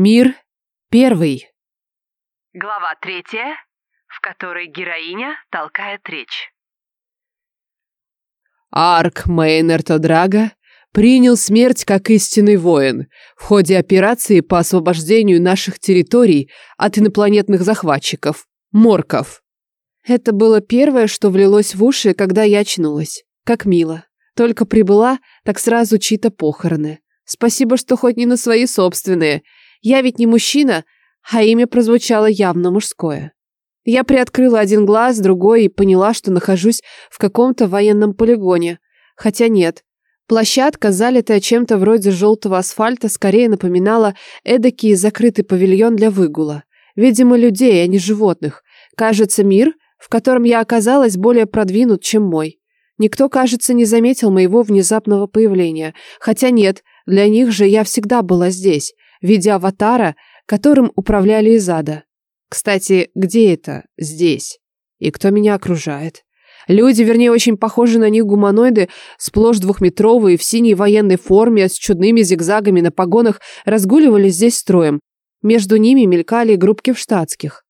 Мир первый. Глава третья, в которой героиня толкает речь. Арк Мейнерт О'Драга принял смерть как истинный воин в ходе операции по освобождению наших территорий от инопланетных захватчиков, морков. Это было первое, что влилось в уши, когда я очнулась. Как мило. Только прибыла, так сразу чьи-то похороны. Спасибо, что хоть не на свои собственные – я ведь не мужчина, а имя прозвучало явно мужское. Я приоткрыла один глаз, другой и поняла, что нахожусь в каком-то военном полигоне. Хотя нет. Площадка, залитая чем-то вроде желтого асфальта, скорее напоминала эдакий закрытый павильон для выгула. Видимо, людей, а не животных. Кажется, мир, в котором я оказалась, более продвинут, чем мой. Никто, кажется, не заметил моего внезапного появления. Хотя нет, для них же я всегда была здесь виде аватара, которым управляли из ада. Кстати, где это? Здесь. И кто меня окружает? Люди, вернее, очень похожи на них гуманоиды, сплошь двухметровые, в синей военной форме, с чудными зигзагами на погонах, разгуливали здесь строем. Между ними мелькали группки в штатских.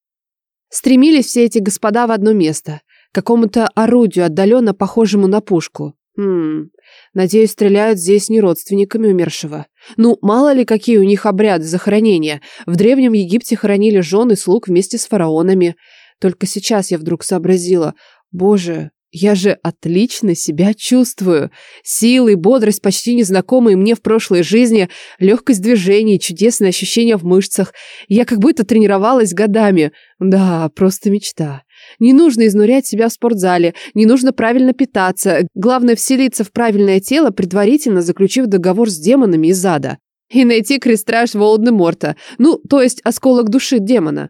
Стремились все эти господа в одно место, к какому-то орудию, отдаленно похожему на пушку. Хм, надеюсь, стреляют здесь не родственниками умершего. Ну, мало ли какие у них обряды захоронения. В Древнем Египте хоронили жены слуг вместе с фараонами. Только сейчас я вдруг сообразила. Боже, я же отлично себя чувствую. Силы и бодрость почти незнакомые мне в прошлой жизни, легкость движений, чудесное ощущение в мышцах. Я как будто тренировалась годами. Да, просто мечта. Не нужно изнурять себя в спортзале, не нужно правильно питаться. Главное вселиться в правильное тело, предварительно заключив договор с демонами из ада. И найти крестраж Волдеморта, ну, то есть осколок души демона.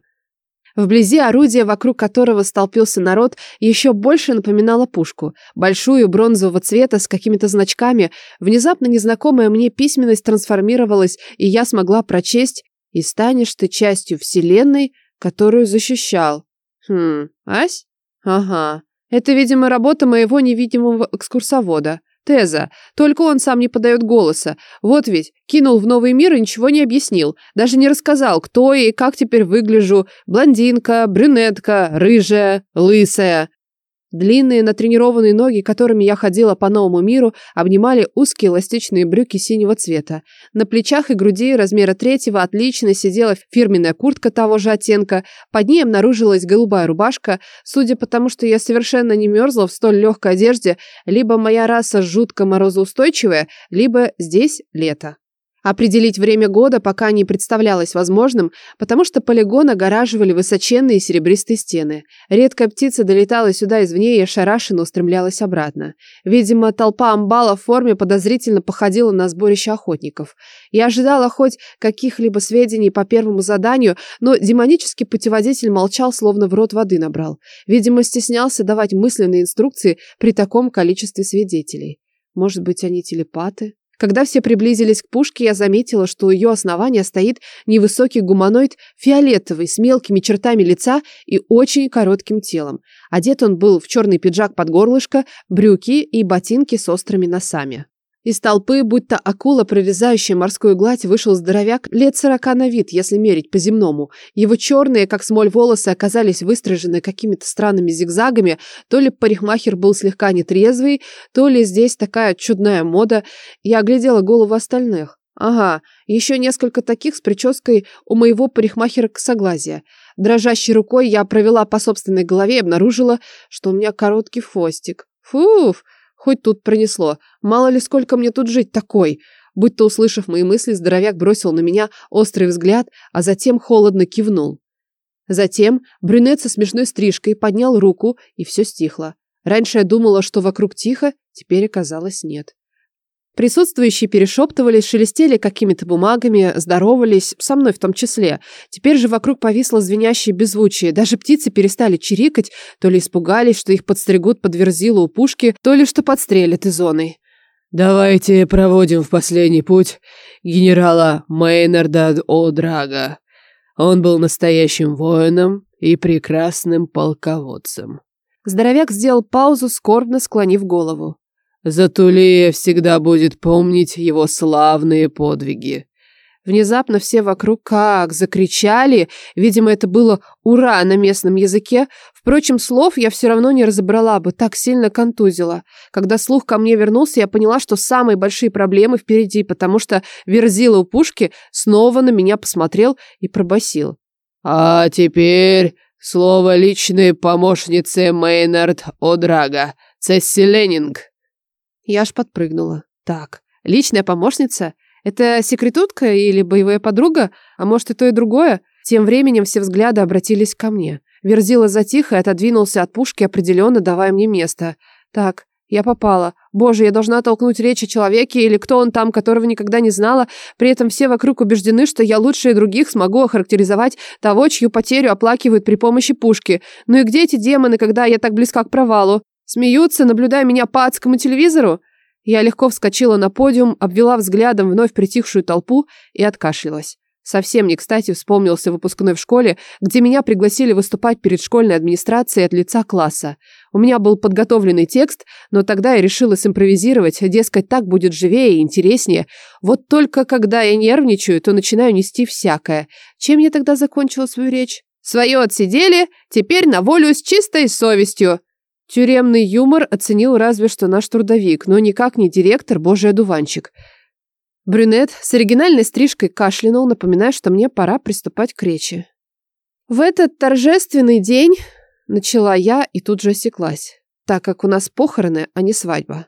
Вблизи орудие, вокруг которого столпился народ, еще больше напоминало пушку. Большую бронзового цвета с какими-то значками. Внезапно незнакомая мне письменность трансформировалась, и я смогла прочесть «И станешь ты частью Вселенной, которую защищал». Хм, Ась? Ага. Это, видимо, работа моего невидимого экскурсовода. Теза. Только он сам не подает голоса. Вот ведь, кинул в новый мир и ничего не объяснил. Даже не рассказал, кто и как теперь выгляжу. Блондинка, брюнетка, рыжая, лысая. Длинные натренированные ноги, которыми я ходила по новому миру, обнимали узкие эластичные брюки синего цвета. На плечах и груди размера третьего отлично сидела фирменная куртка того же оттенка. Под ней обнаружилась голубая рубашка. Судя по тому, что я совершенно не мерзла в столь легкой одежде, либо моя раса жутко морозоустойчивая, либо здесь лето. Определить время года пока не представлялось возможным, потому что полигон огораживали высоченные серебристые стены. Редкая птица долетала сюда извне и ошарашенно устремлялась обратно. Видимо, толпа амбала в форме подозрительно походила на сборище охотников. Я ожидала хоть каких-либо сведений по первому заданию, но демонический путеводитель молчал, словно в рот воды набрал. Видимо, стеснялся давать мысленные инструкции при таком количестве свидетелей. Может быть, они телепаты? Когда все приблизились к пушке, я заметила, что у ее основания стоит невысокий гуманоид фиолетовый, с мелкими чертами лица и очень коротким телом. Одет он был в черный пиджак под горлышко, брюки и ботинки с острыми носами. Из толпы, будто акула, прорезающая морскую гладь, вышел здоровяк лет сорока на вид, если мерить по-земному. Его черные, как смоль, волосы оказались выстрижены какими-то странными зигзагами. То ли парикмахер был слегка нетрезвый, то ли здесь такая чудная мода. Я оглядела голову остальных. Ага, еще несколько таких с прической у моего парикмахера косоглазия. Дрожащей рукой я провела по собственной голове и обнаружила, что у меня короткий хвостик. Фуф! Хоть тут пронесло. Мало ли сколько мне тут жить такой. Будто услышав мои мысли, здоровяк бросил на меня острый взгляд, а затем холодно кивнул. Затем брюнет со смешной стрижкой поднял руку, и все стихло. Раньше я думала, что вокруг тихо, теперь оказалось нет. Присутствующие перешептывались, шелестели какими-то бумагами, здоровались, со мной в том числе. Теперь же вокруг повисло звенящее беззвучие. Даже птицы перестали чирикать, то ли испугались, что их подстригут под верзилу у пушки, то ли что подстрелят из зоны. «Давайте проводим в последний путь генерала Мейнарда О'Драга. Он был настоящим воином и прекрасным полководцем». Здоровяк сделал паузу, скорбно склонив голову. Затулия всегда будет помнить его славные подвиги. Внезапно все вокруг как закричали, видимо, это было «Ура!» на местном языке. Впрочем, слов я все равно не разобрала бы, так сильно контузила. Когда слух ко мне вернулся, я поняла, что самые большие проблемы впереди, потому что Верзила у пушки снова на меня посмотрел и пробасил. «А теперь слово личной помощницы Мейнард О'Драга, Цесси Ленинг». Я аж подпрыгнула. «Так, личная помощница?» Это секретутка или боевая подруга? А может и то и другое? Тем временем все взгляды обратились ко мне. Верзила затих и отодвинулся от пушки, определенно давая мне место. Так, я попала. Боже, я должна толкнуть речь о человеке или кто он там, которого никогда не знала. При этом все вокруг убеждены, что я лучше других смогу охарактеризовать того, чью потерю оплакивают при помощи пушки. Ну и где эти демоны, когда я так близка к провалу? Смеются, наблюдая меня по адскому телевизору? Я легко вскочила на подиум, обвела взглядом вновь притихшую толпу и откашлялась. Совсем не кстати вспомнился выпускной в школе, где меня пригласили выступать перед школьной администрацией от лица класса. У меня был подготовленный текст, но тогда я решила симпровизировать, дескать, так будет живее и интереснее. Вот только когда я нервничаю, то начинаю нести всякое. Чем я тогда закончила свою речь? Свое отсидели, теперь на волю с чистой совестью. Тюремный юмор оценил разве что наш трудовик, но никак не директор, божий одуванчик. Брюнет с оригинальной стрижкой кашлянул, напоминая, что мне пора приступать к речи. В этот торжественный день начала я и тут же осеклась, так как у нас похороны, а не свадьба.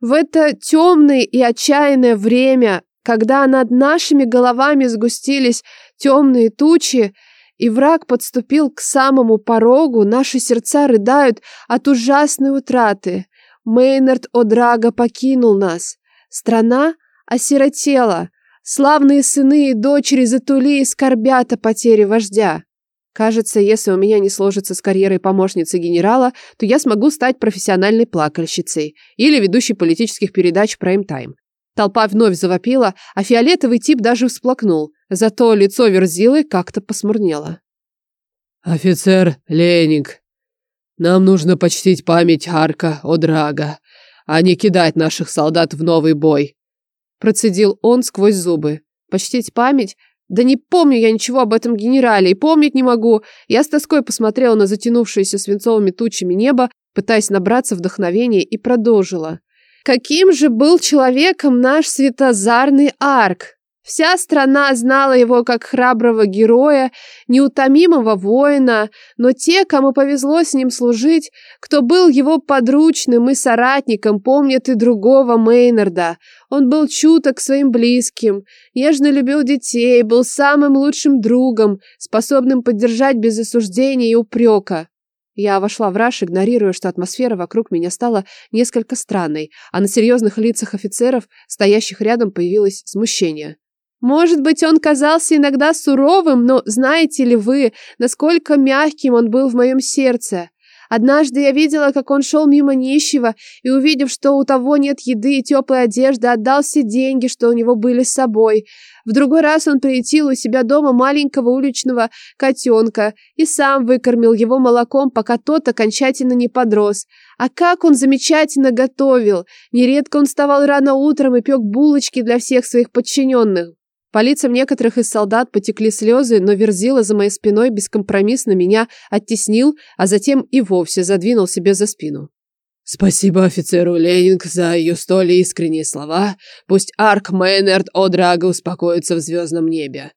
В это темное и отчаянное время, когда над нашими головами сгустились темные тучи, и враг подступил к самому порогу, наши сердца рыдают от ужасной утраты. Мейнард О'Драга покинул нас. Страна осиротела. Славные сыны и дочери Затули и скорбят о потере вождя. Кажется, если у меня не сложится с карьерой помощницы генерала, то я смогу стать профессиональной плакальщицей или ведущей политических передач прайм-тайм. Толпа вновь завопила, а фиолетовый тип даже всплакнул. Зато лицо Верзилы как-то посмурнело. «Офицер Ленинг, нам нужно почтить память Арка О'Драга, а не кидать наших солдат в новый бой», процедил он сквозь зубы. «Почтить память? Да не помню я ничего об этом генерале и помнить не могу. Я с тоской посмотрела на затянувшееся свинцовыми тучами небо, пытаясь набраться вдохновения, и продолжила. Каким же был человеком наш светозарный арк? Вся страна знала его как храброго героя, неутомимого воина, но те, кому повезло с ним служить, кто был его подручным и соратником, помнят и другого Мейнарда. Он был чуток своим близким, нежно любил детей, был самым лучшим другом, способным поддержать без осуждения и упрека. Я вошла в раж, игнорируя, что атмосфера вокруг меня стала несколько странной, а на серьезных лицах офицеров, стоящих рядом, появилось смущение. Может быть, он казался иногда суровым, но знаете ли вы, насколько мягким он был в моем сердце? Однажды я видела, как он шел мимо нищего, и, увидев, что у того нет еды и теплой одежды, отдал все деньги, что у него были с собой. В другой раз он приютил у себя дома маленького уличного котенка и сам выкормил его молоком, пока тот окончательно не подрос. А как он замечательно готовил! Нередко он вставал рано утром и пек булочки для всех своих подчиненных. По лицам некоторых из солдат потекли слезы, но Верзила за моей спиной бескомпромиссно меня оттеснил, а затем и вовсе задвинул себе за спину. Спасибо офицеру Ленинг за ее столь искренние слова. Пусть Арк Мейнерд О'Драга успокоится в звездном небе.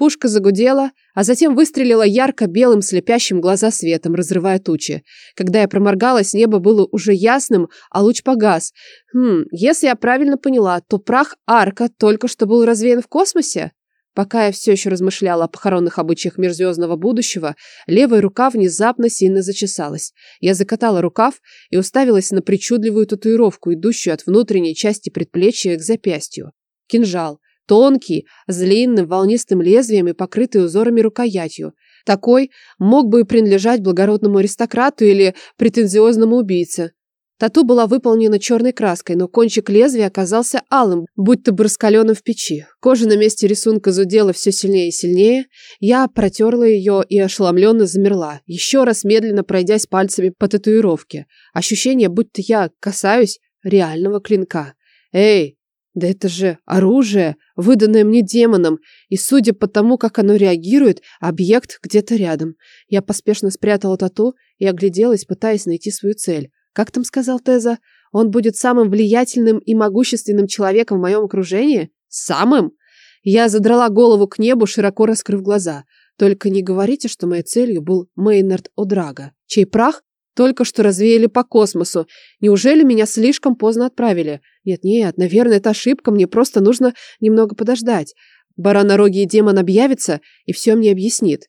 Пушка загудела, а затем выстрелила ярко-белым слепящим глаза светом, разрывая тучи. Когда я проморгалась, небо было уже ясным, а луч погас. Хм, если я правильно поняла, то прах арка только что был развеян в космосе? Пока я все еще размышляла о похоронных обычаях межзвездного будущего, левая рука внезапно сильно зачесалась. Я закатала рукав и уставилась на причудливую татуировку, идущую от внутренней части предплечья к запястью. Кинжал. Тонкий, с длинным волнистым лезвием и покрытый узорами рукоятью. Такой мог бы принадлежать благородному аристократу или претензиозному убийце. Тату была выполнена черной краской, но кончик лезвия оказался алым, будто бы раскаленным в печи. Кожа на месте рисунка зудела все сильнее и сильнее. Я протерла ее и ошеломленно замерла, еще раз медленно пройдясь пальцами по татуировке. Ощущение, будто я касаюсь реального клинка. «Эй, Да это же оружие, выданное мне демоном, и судя по тому, как оно реагирует, объект где-то рядом. Я поспешно спрятала тату и огляделась, пытаясь найти свою цель. Как там сказал Теза? Он будет самым влиятельным и могущественным человеком в моем окружении? Самым? Я задрала голову к небу, широко раскрыв глаза. Только не говорите, что моей целью был Мейнард О'Драга, чей прах только что развеяли по космосу. Неужели меня слишком поздно отправили? Нет-нет, наверное, это ошибка, мне просто нужно немного подождать. Баранорогий демон объявится и все мне объяснит.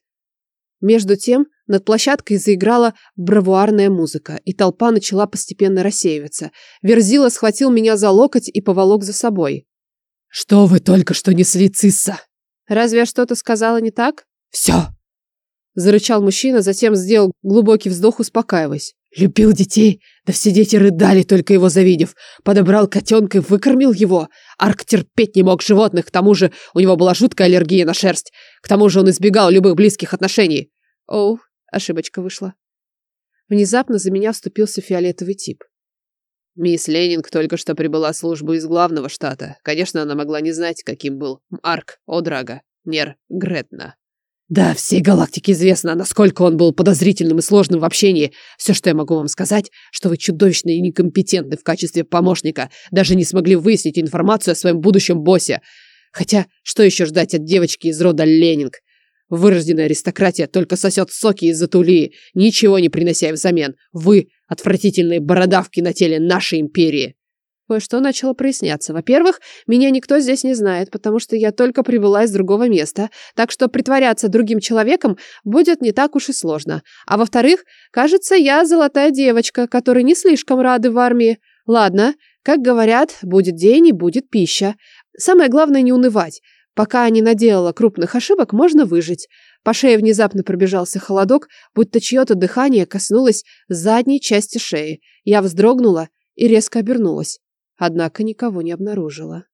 Между тем, над площадкой заиграла бравуарная музыка, и толпа начала постепенно рассеиваться. Верзила схватил меня за локоть и поволок за собой. «Что вы только что несли, Цисса?» «Разве я что-то сказала не так?» «Все!» Зарычал мужчина, затем сделал глубокий вздох, успокаиваясь. Любил детей, да все дети рыдали, только его завидев. Подобрал котенка и выкормил его. Арк терпеть не мог животных, к тому же у него была жуткая аллергия на шерсть. К тому же он избегал любых близких отношений. Оу, ошибочка вышла. Внезапно за меня вступился фиолетовый тип. Мисс Ленинг только что прибыла службу из главного штата. Конечно, она могла не знать, каким был Арк О'Драга, Нер Гретна. Да, всей галактике известно, насколько он был подозрительным и сложным в общении. Все, что я могу вам сказать, что вы чудовищны и некомпетентны в качестве помощника, даже не смогли выяснить информацию о своем будущем боссе. Хотя, что еще ждать от девочки из рода Ленинг? Вырожденная аристократия только сосет соки из-за тулии, ничего не принося взамен. Вы – отвратительные бородавки на теле нашей империи. Кое-что начало проясняться. Во-первых, меня никто здесь не знает, потому что я только прибыла из другого места, так что притворяться другим человеком будет не так уж и сложно. А во-вторых, кажется, я золотая девочка, которой не слишком рады в армии. Ладно, как говорят, будет день и будет пища. Самое главное не унывать. Пока не наделала крупных ошибок, можно выжить. По шее внезапно пробежался холодок, будто чье-то дыхание коснулось задней части шеи. Я вздрогнула и резко обернулась однако никого не обнаружила.